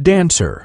Dancer.